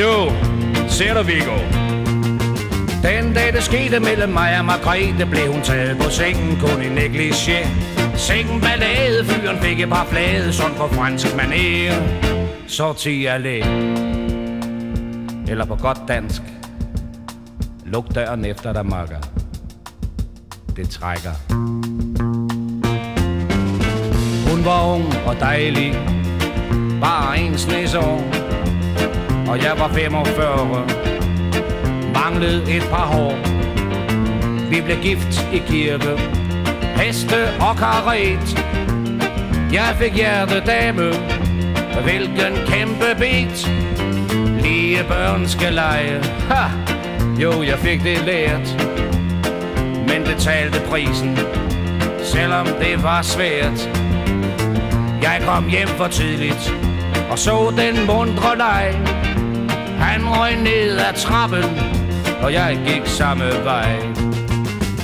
Jo, ser du, Viggo? Den dag det skete mellem mig og Margrethe Blev hun taget på sengen kun i negligé. Sengen ballade, fyren fik et par flade Sådan på fransk manér Så allé. Eller på godt dansk. Luk døren efter dig, makker. Det trækker. Hun var ung og dejlig. Bare en snes år. Og jeg var 45 manglede et par hår. Vi blev gift i kirke, heste og karet. Jeg fik hjertedame, hvilken kæmpe bit. Lige børn skal lege, ha! Jo, jeg fik det lært. Men det talte prisen, selvom det var svært. Jeg kom hjem for tidligt og så den mundre leg. Han røg ned ad trappen, og jeg gik samme vej.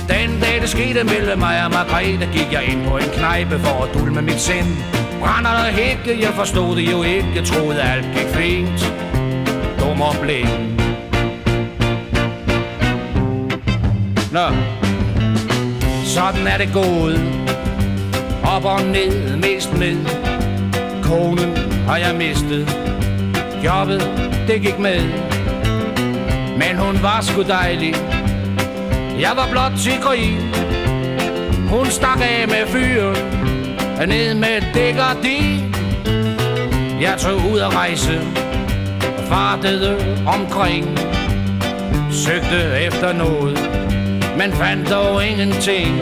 Den dag det skete mellem mig og Margrethe, gik jeg ind på en knejpe for at dulme mit sind. Brænder og hække, jeg forstod det jo ikke, jeg troede alt gik fint. Dum og blind. Nå, sådan er det gået. Op og ned, mest ned. Konen har jeg mistet. Jobbet, det gik med. Men hun var sgu dejlig. Jeg var blot til Hun stak af med fyren Ned med dæk og de. Jeg tog ud at rejse Og fartede omkring. Søgte efter noget Men fandt dog ingenting.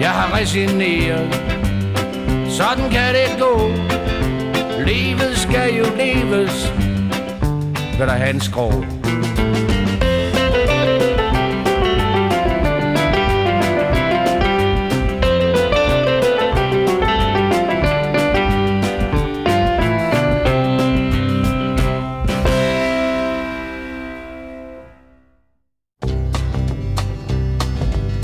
Jeg har resigneret. Sådan kan det gå. Livet skal jo leves, hvad der er hans.